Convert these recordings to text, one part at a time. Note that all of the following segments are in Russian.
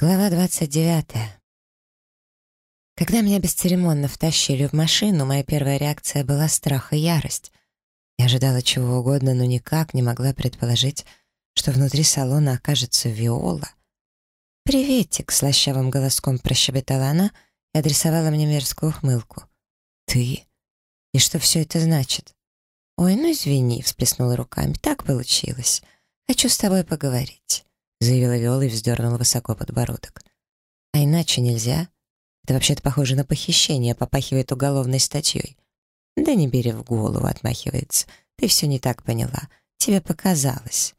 Глава 29. Когда меня бесцеремонно втащили в машину, моя первая реакция была страх и ярость. Я ожидала чего угодно, но никак не могла предположить, что внутри салона окажется Виола. «Приветик!» — слащавым голоском прощебетала она и адресовала мне мерзкую ухмылку. «Ты? И что все это значит?» «Ой, ну извини», — всплеснула руками, — «так получилось. Хочу с тобой поговорить». — заявила Виола и вздернула высоко подбородок. «А иначе нельзя. Это вообще-то похоже на похищение, попахивает уголовной статьей». «Да не бери в голову», — отмахивается. «Ты все не так поняла. Тебе показалось».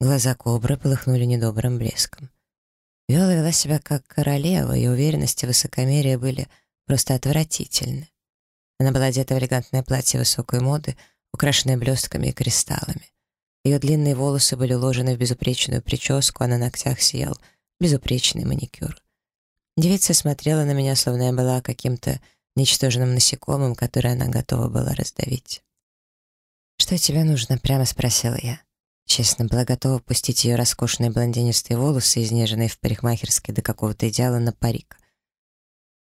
Глаза кобры полыхнули недобрым блеском. Виола вела себя как королева, и уверенность и высокомерие были просто отвратительны. Она была одета в элегантное платье высокой моды, украшенное блестками и кристаллами. Ее длинные волосы были уложены в безупречную прическу, а на ногтях сиял безупречный маникюр. Девица смотрела на меня, словно я была каким-то ничтожным насекомым, которое она готова была раздавить. «Что тебе нужно?» — прямо спросила я. Честно, была готова пустить ее роскошные блондинистые волосы, изнеженные в парикмахерской до какого-то идеала на парик.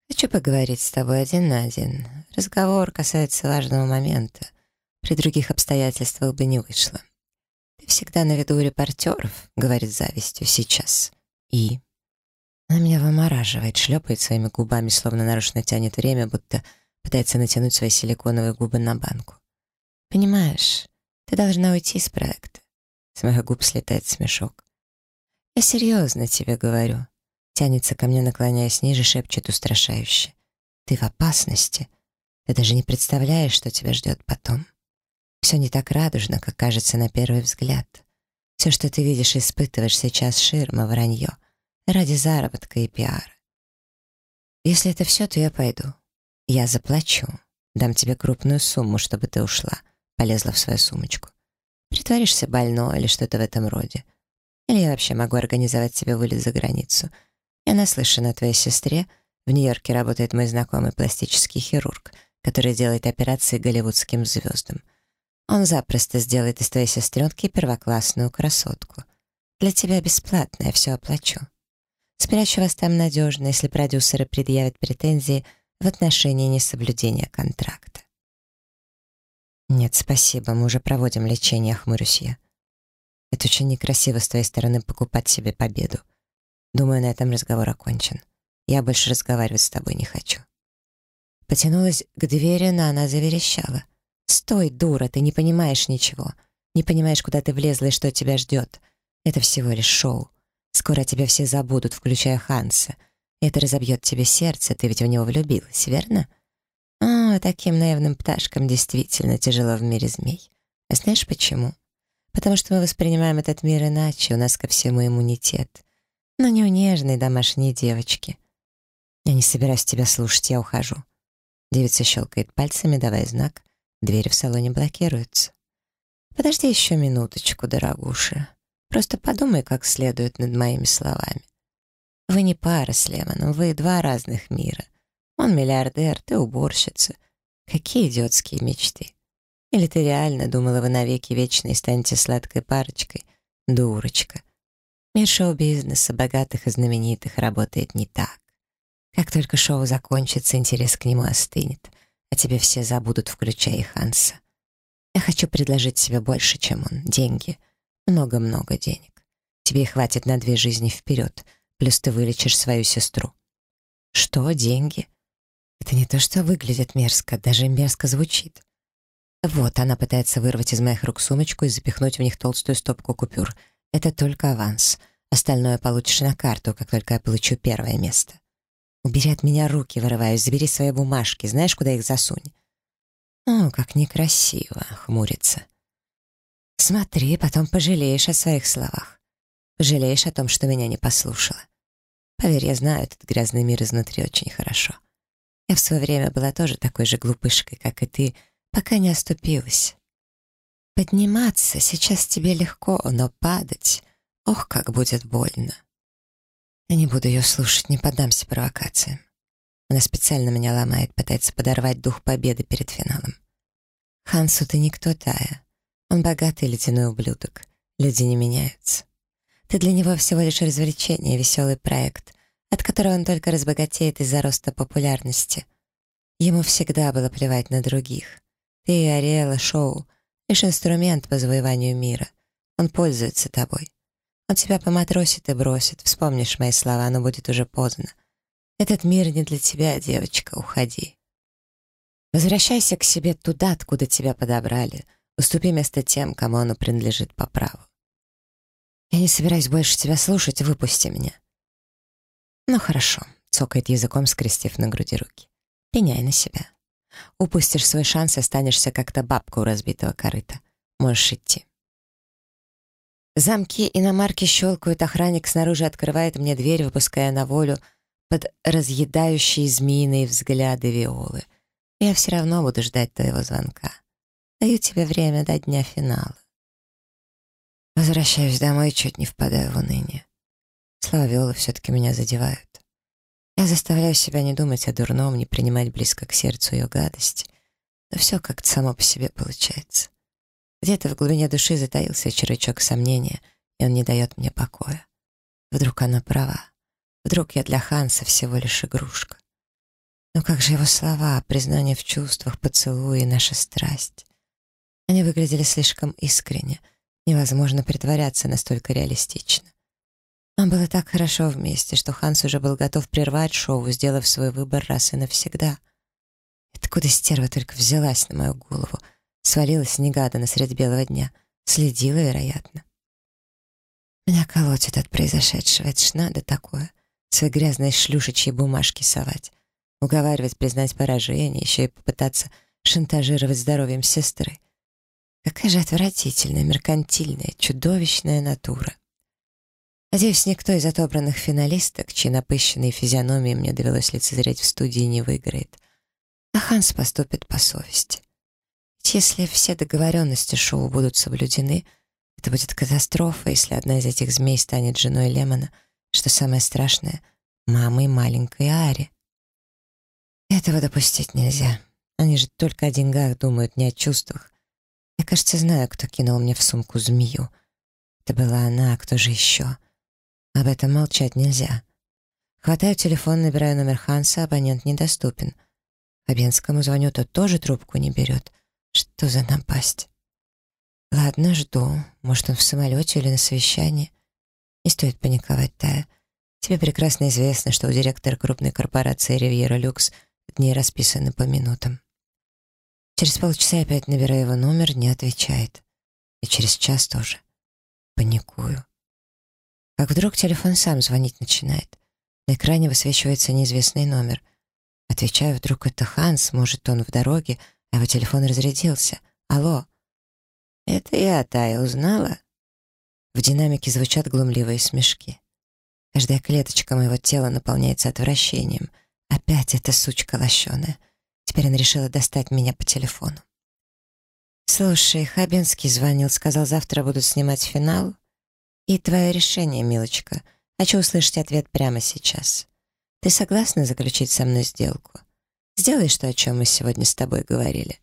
«Хочу поговорить с тобой один на один. Разговор касается важного момента. При других обстоятельствах бы не вышло». «Ты всегда на виду у репортеров», — говорит завистью сейчас. «И?» Она меня вымораживает, шлепает своими губами, словно нарочно тянет время, будто пытается натянуть свои силиконовые губы на банку. «Понимаешь, ты должна уйти из проекта». С моих губ слетает смешок. «Я серьезно тебе говорю». Тянется ко мне, наклоняясь ниже, шепчет устрашающе. «Ты в опасности. Ты даже не представляешь, что тебя ждет потом». Все не так радужно, как кажется на первый взгляд. Все, что ты видишь и испытываешь сейчас, ширма, вранье. Ради заработка и пиара. Если это все, то я пойду. Я заплачу. Дам тебе крупную сумму, чтобы ты ушла. Полезла в свою сумочку. Притворишься больной или что-то в этом роде. Или я вообще могу организовать тебе вылет за границу. Я наслышана о твоей сестре. В Нью-Йорке работает мой знакомый пластический хирург, который делает операции голливудским звездам. Он запросто сделает из твоей сестренки первоклассную красотку. Для тебя бесплатно, я все оплачу. Спрячу вас там надежно, если продюсеры предъявят претензии в отношении несоблюдения контракта. Нет, спасибо, мы уже проводим лечение, хмурюсь я. Это очень некрасиво с твоей стороны покупать себе победу. Думаю, на этом разговор окончен. Я больше разговаривать с тобой не хочу. Потянулась к двери, но она заверещала — «Стой, дура, ты не понимаешь ничего. Не понимаешь, куда ты влезла и что тебя ждет. Это всего лишь шоу. Скоро тебя все забудут, включая Ханса. Это разобьет тебе сердце, ты ведь в него влюбилась, верно? А, таким наивным пташкам действительно тяжело в мире змей. А знаешь почему? Потому что мы воспринимаем этот мир иначе, у нас ко всему иммунитет. Но не у нежной домашней девочки. Я не собираюсь тебя слушать, я ухожу. Девица щелкает пальцами, давая знак. Двери в салоне блокируются. Подожди еще минуточку, дорогуша. Просто подумай как следует над моими словами. Вы не пара с Лемоном, вы два разных мира. Он миллиардер, ты уборщица. Какие идиотские мечты. Или ты реально думала, вы навеки вечные станете сладкой парочкой? Дурочка. Мир шоу-бизнеса, богатых и знаменитых, работает не так. Как только шоу закончится, интерес к нему остынет а тебе все забудут, включая и Ханса. Я хочу предложить тебе больше, чем он. Деньги. Много-много денег. Тебе хватит на две жизни вперед, плюс ты вылечишь свою сестру. Что, деньги? Это не то, что выглядит мерзко, даже мерзко звучит. Вот, она пытается вырвать из моих рук сумочку и запихнуть в них толстую стопку купюр. Это только аванс. Остальное получишь на карту, как только я получу первое место. Убери от меня руки, вырываюсь, забери свои бумажки, знаешь, куда их засунь? О, как некрасиво, хмурится. Смотри, потом пожалеешь о своих словах. Пожалеешь о том, что меня не послушала. Поверь, я знаю этот грязный мир изнутри очень хорошо. Я в свое время была тоже такой же глупышкой, как и ты, пока не оступилась. Подниматься сейчас тебе легко, но падать, ох, как будет больно. Я не буду ее слушать, не поддамся провокациям. Она специально меня ломает, пытается подорвать дух победы перед финалом. Хансу ты никто, Тая. Он богатый ледяной ублюдок. Люди не меняются. Ты для него всего лишь развлечение, веселый проект, от которого он только разбогатеет из-за роста популярности. Ему всегда было плевать на других. Ты Ариэла Шоу — лишь инструмент по завоеванию мира. Он пользуется тобой. Он тебя поматросит и бросит. Вспомнишь мои слова, но будет уже поздно. Этот мир не для тебя, девочка, уходи. Возвращайся к себе туда, откуда тебя подобрали. Уступи место тем, кому оно принадлежит по праву. Я не собираюсь больше тебя слушать, выпусти меня. Ну хорошо, цокает языком, скрестив на груди руки. Пеняй на себя. Упустишь свой шанс и останешься как-то бабка у разбитого корыта. Можешь идти. Замки иномарки щелкают, охранник снаружи открывает мне дверь, выпуская на волю под разъедающие змеиные взгляды Виолы. Я все равно буду ждать твоего звонка. Даю тебе время до дня финала. Возвращаюсь домой чуть не впадаю в уныние. Слова Виолы все-таки меня задевают. Я заставляю себя не думать о дурном, не принимать близко к сердцу ее гадости. Но все как-то само по себе получается. Где-то в глубине души затаился червячок сомнения, и он не дает мне покоя. Вдруг она права. Вдруг я для Ханса всего лишь игрушка. Но как же его слова, признание в чувствах, поцелуи наша страсть? Они выглядели слишком искренне. Невозможно притворяться настолько реалистично. Нам было так хорошо вместе, что Ханс уже был готов прервать шоу, сделав свой выбор раз и навсегда. Откуда стерва только взялась на мою голову — Свалилась негаданно средь белого дня. Следила, вероятно. Меня колотит от произошедшего. Это ж надо такое. Свои грязные шлюшечьи бумажки совать. Уговаривать признать поражение, еще и попытаться шантажировать здоровьем сестры. Какая же отвратительная, меркантильная, чудовищная натура. Надеюсь, никто из отобранных финалисток, чьи напыщенные физиономии мне довелось лицезреть в студии, не выиграет. А Ханс поступит по совести. Если все договоренности шоу будут соблюдены, это будет катастрофа, если одна из этих змей станет женой Лемона, что самое страшное — мамой маленькой Ари. Этого допустить нельзя. Они же только о деньгах думают, не о чувствах. Я, кажется, знаю, кто кинул мне в сумку змею. Это была она, а кто же еще? Об этом молчать нельзя. Хватаю телефон, набираю номер Ханса, абонент недоступен. Фабенскому звоню, тот тоже трубку не берет. Что за напасть? Ладно, жду. Может, он в самолете или на совещании. Не стоит паниковать, Тая. Тебе прекрасно известно, что у директора крупной корпорации «Ривьера Люкс» дни расписаны по минутам. Через полчаса опять набираю его номер, не отвечает. И через час тоже. Паникую. Как вдруг телефон сам звонить начинает. На экране высвечивается неизвестный номер. Отвечаю, вдруг это Ханс, может, он в дороге, его телефон разрядился. «Алло!» «Это я, Тая, узнала?» В динамике звучат глумливые смешки. Каждая клеточка моего тела наполняется отвращением. Опять эта сучка лощеная. Теперь она решила достать меня по телефону. «Слушай, Хабинский звонил, сказал, завтра будут снимать финал. И твое решение, милочка. Хочу услышать ответ прямо сейчас. Ты согласна заключить со мной сделку? Сделаешь то, о чем мы сегодня с тобой говорили.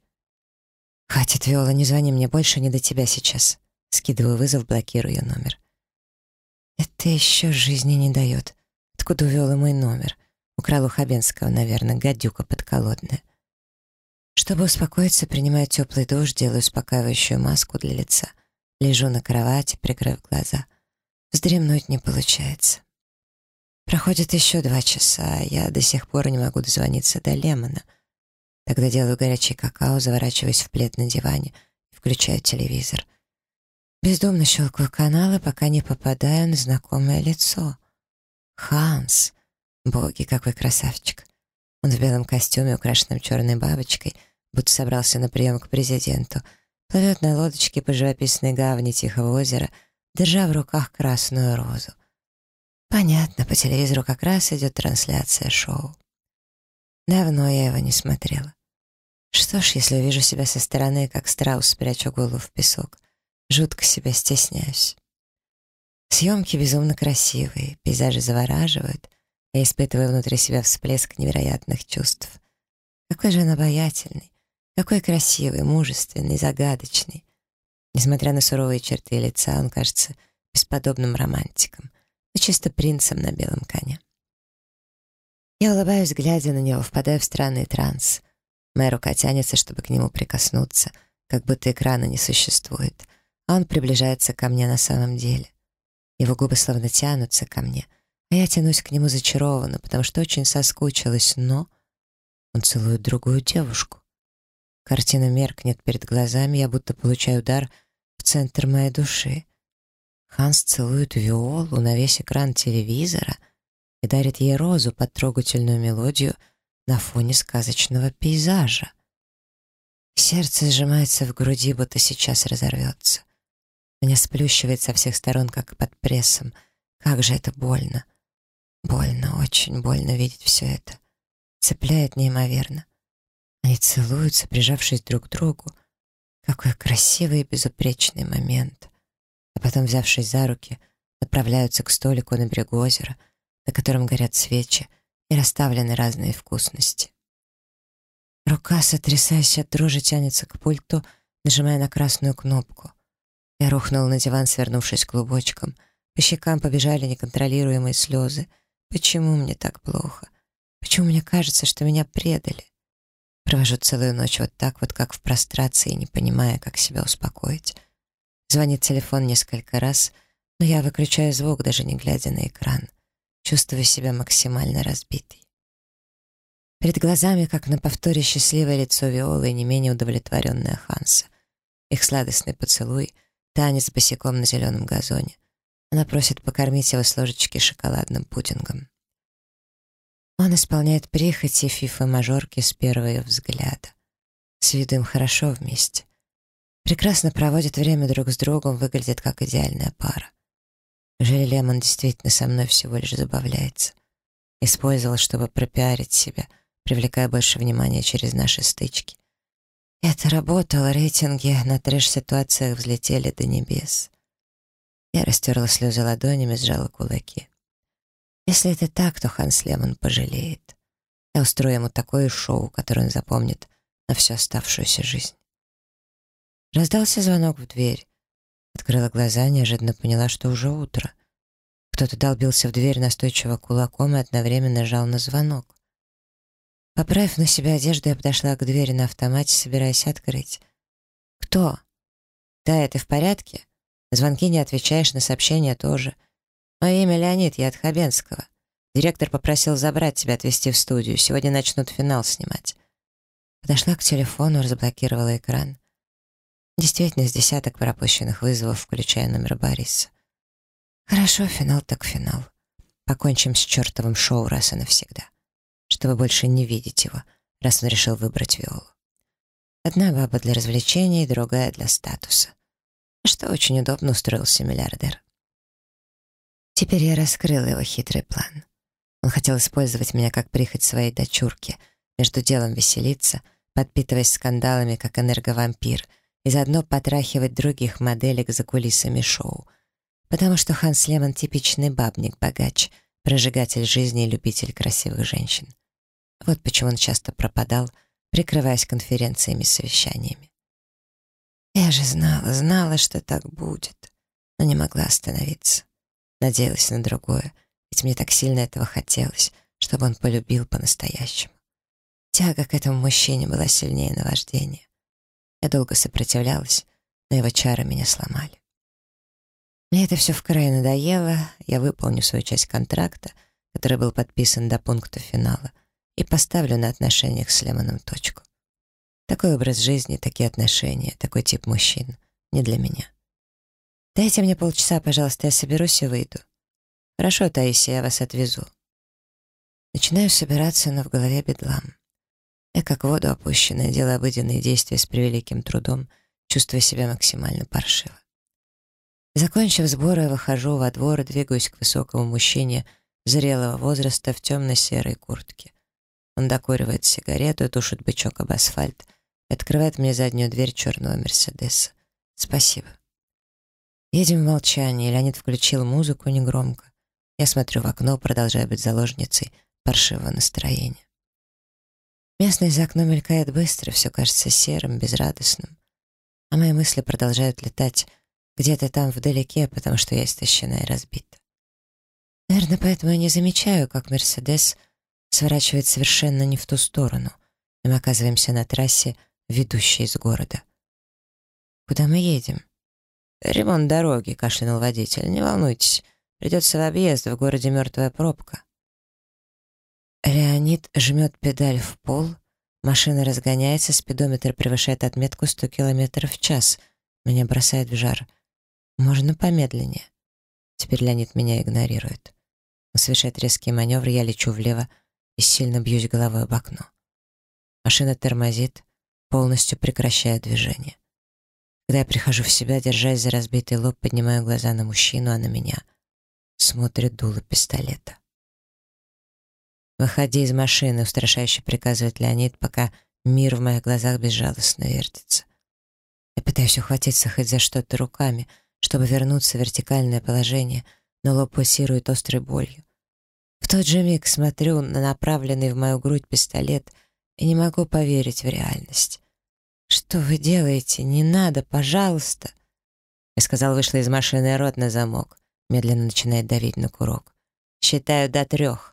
Хватит, Виола, не звони мне больше, не до тебя сейчас. Скидываю вызов, блокирую номер. Это еще жизни не дает. Откуда у Виолы мой номер? Украл у Хабенского, наверное, гадюка подколодная. Чтобы успокоиться, принимаю теплый душ, делаю успокаивающую маску для лица. Лежу на кровати, прикрыв глаза. Вздремнуть не получается. Проходит еще два часа, я до сих пор не могу дозвониться до Лемона. Тогда делаю горячий какао, заворачиваюсь в плед на диване и включаю телевизор. Бездумно щелкаю каналы, пока не попадаю на знакомое лицо. Ханс. Боги, какой красавчик. Он в белом костюме, украшенном черной бабочкой, будто собрался на прием к президенту. Плывет на лодочке по живописной гавани Тихого озера, держа в руках красную розу. Понятно, по телевизору как раз идет трансляция шоу. Давно я его не смотрела. Что ж, если увижу себя со стороны, как страус, прячу голову в песок. Жутко себя стесняюсь. Съемки безумно красивые, пейзажи завораживают. Я испытываю внутри себя всплеск невероятных чувств. Какой же он обаятельный, какой красивый, мужественный, загадочный. Несмотря на суровые черты лица, он кажется бесподобным романтиком, но чисто принцем на белом коне. Я улыбаюсь, глядя на него, впадаю в странный транс. Моя рука тянется, чтобы к нему прикоснуться, как будто экрана не существует, а он приближается ко мне на самом деле. Его губы словно тянутся ко мне, а я тянусь к нему зачарованно, потому что очень соскучилась, но... Он целует другую девушку. Картина меркнет перед глазами, я будто получаю удар в центр моей души. Ханс целует Виолу на весь экран телевизора и дарит ей розу под трогательную мелодию на фоне сказочного пейзажа. Сердце сжимается в груди, будто сейчас разорвется. Меня сплющивает со всех сторон, как под прессом. Как же это больно. Больно, очень больно видеть все это. Цепляет неимоверно. Они целуются, прижавшись друг к другу. Какой красивый и безупречный момент. А потом, взявшись за руки, отправляются к столику на берегу озера, на котором горят свечи и расставлены разные вкусности. Рука, сотрясаясь от дрожи, тянется к пульту, нажимая на красную кнопку. Я рухнул на диван, свернувшись клубочком. По щекам побежали неконтролируемые слезы. Почему мне так плохо? Почему мне кажется, что меня предали? Провожу целую ночь вот так вот, как в прострации, не понимая, как себя успокоить. Звонит телефон несколько раз, но я выключаю звук, даже не глядя на экран. Чувствую себя максимально разбитой. Перед глазами, как на повторе, счастливое лицо Виолы и не менее удовлетворенная Ханса. Их сладостный поцелуй, танец босиком на зеленом газоне. Она просит покормить его с ложечки шоколадным пудингом. Он исполняет прихоти фифы-мажорки с первого взгляда. С виду им хорошо вместе. Прекрасно проводят время друг с другом, выглядят как идеальная пара. Неужели Лемон действительно со мной всего лишь забавляется? Использовал, чтобы пропиарить себя, привлекая больше внимания через наши стычки. Это работало, рейтинги на трэш-ситуациях взлетели до небес. Я растерла слезы ладонями, сжала кулаки. Если это так, то Ханс Лемон пожалеет. Я устрою ему такое шоу, которое он запомнит на всю оставшуюся жизнь. Раздался звонок в дверь. Открыла глаза, неожиданно поняла, что уже утро. Кто-то долбился в дверь настойчиво кулаком и одновременно нажал на звонок. Поправив на себя одежду, я подошла к двери на автомате, собираясь открыть. «Кто?» «Да, это в порядке?» звонки не отвечаешь, на сообщения тоже. Мое имя Леонид, я от Хабенского. Директор попросил забрать тебя, отвезти в студию. Сегодня начнут финал снимать. Подошла к телефону, разблокировала экран. Действительно, с десяток пропущенных вызовов, включая номер Бориса. Хорошо, финал так финал. Покончим с чертовым шоу раз и навсегда. Чтобы больше не видеть его, раз он решил выбрать Виолу. Одна баба для развлечений, другая для статуса. Что очень удобно устроился миллиардер. Теперь я раскрыла его хитрый план. Он хотел использовать меня как прихоть своей дочурки, между делом веселиться, подпитываясь скандалами, как энерговампир, и заодно потрахивать других моделек за кулисами шоу. Потому что Ханс Лемон — типичный бабник-богач, прожигатель жизни и любитель красивых женщин. Вот почему он часто пропадал, прикрываясь конференциями и совещаниями. Я же знала, знала, что так будет, но не могла остановиться. Надеялась на другое, ведь мне так сильно этого хотелось, чтобы он полюбил по-настоящему. Тяга к этому мужчине была сильнее наваждения. Я долго сопротивлялась, но его чары меня сломали. Мне это все в крае надоело, я выполню свою часть контракта, который был подписан до пункта финала, и поставлю на отношениях с Лемоном точку. Такой образ жизни, такие отношения, такой тип мужчин не для меня. «Дайте мне полчаса, пожалуйста, я соберусь и выйду». «Хорошо, Таисия, я вас отвезу». Начинаю собираться, но в голове бедлам. Я как воду опущенная, делаю обыденные действия с превеликим трудом, чувствуя себя максимально паршиво. Закончив сборы, выхожу во двор двигаюсь к высокому мужчине зрелого возраста в темно-серой куртке. Он докуривает сигарету, тушит бычок об асфальт и открывает мне заднюю дверь черного Мерседеса. Спасибо. Едем в молчании. Леонид включил музыку негромко. Я смотрю в окно, продолжая быть заложницей паршивого настроения. Местность за окном мелькает быстро, все кажется серым, безрадостным. А мои мысли продолжают летать где-то там вдалеке, потому что я истощена и разбита. Наверное, поэтому я не замечаю, как Мерседес сворачивает совершенно не в ту сторону, и мы оказываемся на трассе, ведущей из города. «Куда мы едем?» «Ремонт дороги», — кашлянул водитель. «Не волнуйтесь, придется в объезд, в городе мертвая пробка». Леонид жмет педаль в пол, машина разгоняется, спидометр превышает отметку 100 км в час. Меня бросает в жар. Можно помедленнее. Теперь Леонид меня игнорирует. Он совершает резкий маневр, я лечу влево и сильно бьюсь головой об окно. Машина тормозит, полностью прекращая движение. Когда я прихожу в себя, держась за разбитый лоб, поднимаю глаза на мужчину, а на меня смотрит дуло пистолета. «Выходи из машины», — устрашающе приказывает Леонид, пока мир в моих глазах безжалостно вертится. Я пытаюсь ухватиться хоть за что-то руками, чтобы вернуться в вертикальное положение, но лоб пульсирует острой болью. В тот же миг смотрю на направленный в мою грудь пистолет и не могу поверить в реальность. «Что вы делаете? Не надо, пожалуйста!» Я сказал, вышла из машины рот на замок. Медленно начинает давить на курок. «Считаю до трех».